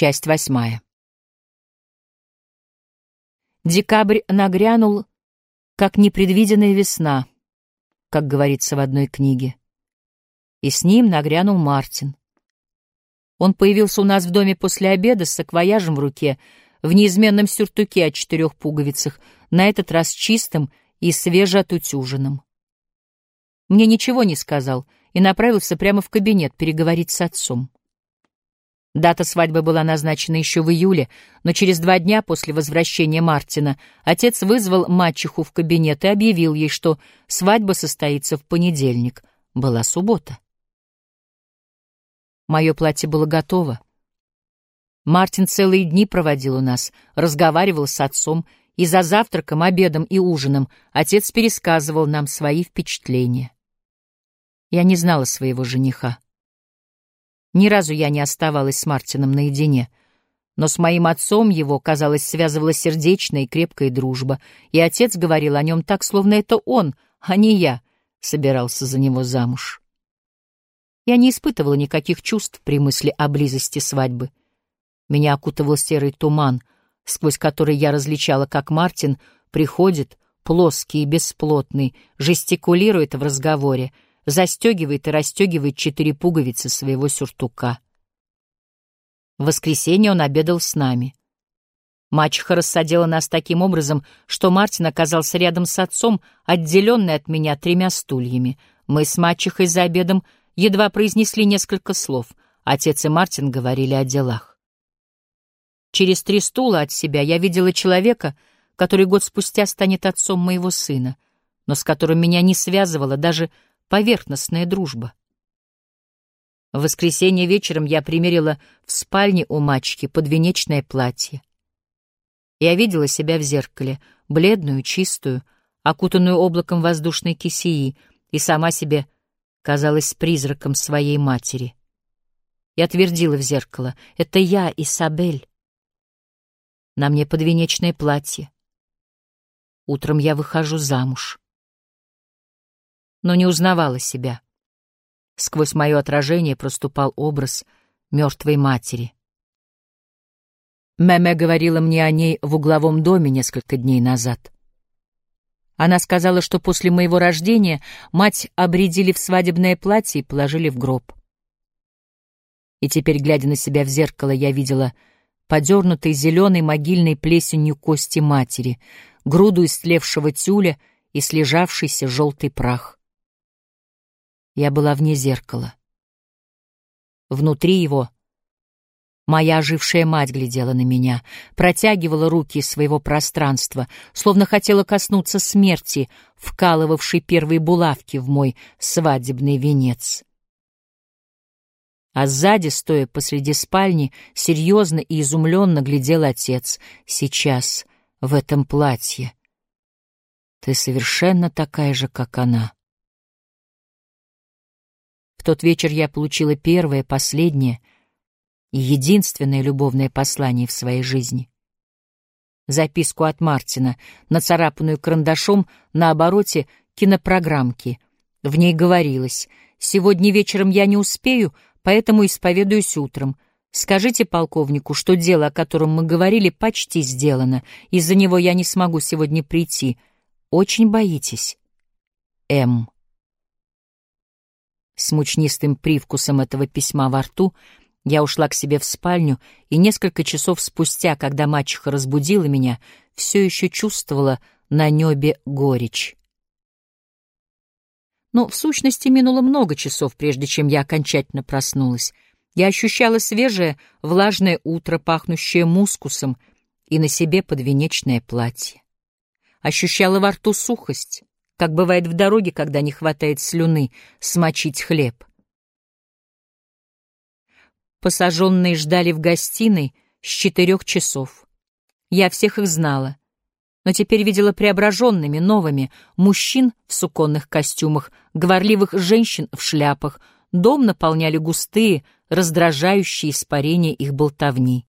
Часть восьмая. Декабрь нагрянул, как непредвиденная весна, как говорится в одной книге. И с ним нагрянул Мартин. Он появился у нас в доме после обеда с саквояжем в руке, в неизменном сюртуке о четырех пуговицах, на этот раз чистым и свежеотутюженным. Мне ничего не сказал и направился прямо в кабинет переговорить с отцом. Дата свадьбы была назначена еще в июле, но через два дня после возвращения Мартина отец вызвал мачеху в кабинет и объявил ей, что свадьба состоится в понедельник. Была суббота. Мое платье было готово. Мартин целые дни проводил у нас, разговаривал с отцом, и за завтраком, обедом и ужином отец пересказывал нам свои впечатления. Я не знала своего жениха. Ни разу я не оставалась с Мартином наедине, но с моим отцом его, казалось, связывала сердечная и крепкая дружба, и отец говорил о нем так, словно это он, а не я, собирался за него замуж. Я не испытывала никаких чувств при мысли о близости свадьбы. Меня окутывал серый туман, сквозь который я различала, как Мартин приходит, плоский и бесплотный, жестикулирует в разговоре, застегивает и расстегивает четыре пуговицы своего сюртука. В воскресенье он обедал с нами. Мачеха рассадила нас таким образом, что Мартин оказался рядом с отцом, отделенный от меня тремя стульями. Мы с мачехой за обедом едва произнесли несколько слов. Отец и Мартин говорили о делах. Через три стула от себя я видела человека, который год спустя станет отцом моего сына, но с которым меня не связывала даже поверхностная дружба. В воскресенье вечером я примерила в спальне у мачки подвенечное платье. Я видела себя в зеркале, бледную, чистую, окутанную облаком воздушной кисеи, и сама себе казалась призраком своей матери. Я твердила в зеркало — это я, Исабель. На мне подвенечное платье. Утром я выхожу замуж но не узнавала себя. Сквозь мое отражение проступал образ мертвой матери. Меме говорила мне о ней в угловом доме несколько дней назад. Она сказала, что после моего рождения мать обредили в свадебное платье и положили в гроб. И теперь, глядя на себя в зеркало, я видела подернутой зеленой могильной плесенью кости матери, груду истлевшего тюля и слежавшийся желтый прах. Я была вне зеркала. Внутри его моя ожившая мать глядела на меня, протягивала руки из своего пространства, словно хотела коснуться смерти, вкалывавшей первые булавки в мой свадебный венец. А сзади, стоя посреди спальни, серьезно и изумленно глядел отец. Сейчас, в этом платье. Ты совершенно такая же, как она. В тот вечер я получила первое, последнее и единственное любовное послание в своей жизни. Записку от Мартина, нацарапанную карандашом на обороте кинопрограммки. В ней говорилось «Сегодня вечером я не успею, поэтому исповедуюсь утром». Скажите полковнику, что дело, о котором мы говорили, почти сделано. Из-за него я не смогу сегодня прийти. Очень боитесь? М. С мучнистым привкусом этого письма во рту я ушла к себе в спальню, и несколько часов спустя, когда мачеха разбудила меня, все еще чувствовала на небе горечь. Но в сущности минуло много часов, прежде чем я окончательно проснулась. Я ощущала свежее, влажное утро, пахнущее мускусом, и на себе подвенечное платье. Ощущала во рту сухость, как бывает в дороге, когда не хватает слюны, смочить хлеб. Посаженные ждали в гостиной с четырех часов. Я всех их знала, но теперь видела преображенными, новыми, мужчин в суконных костюмах, говорливых женщин в шляпах. Дом наполняли густые, раздражающие испарения их болтовни.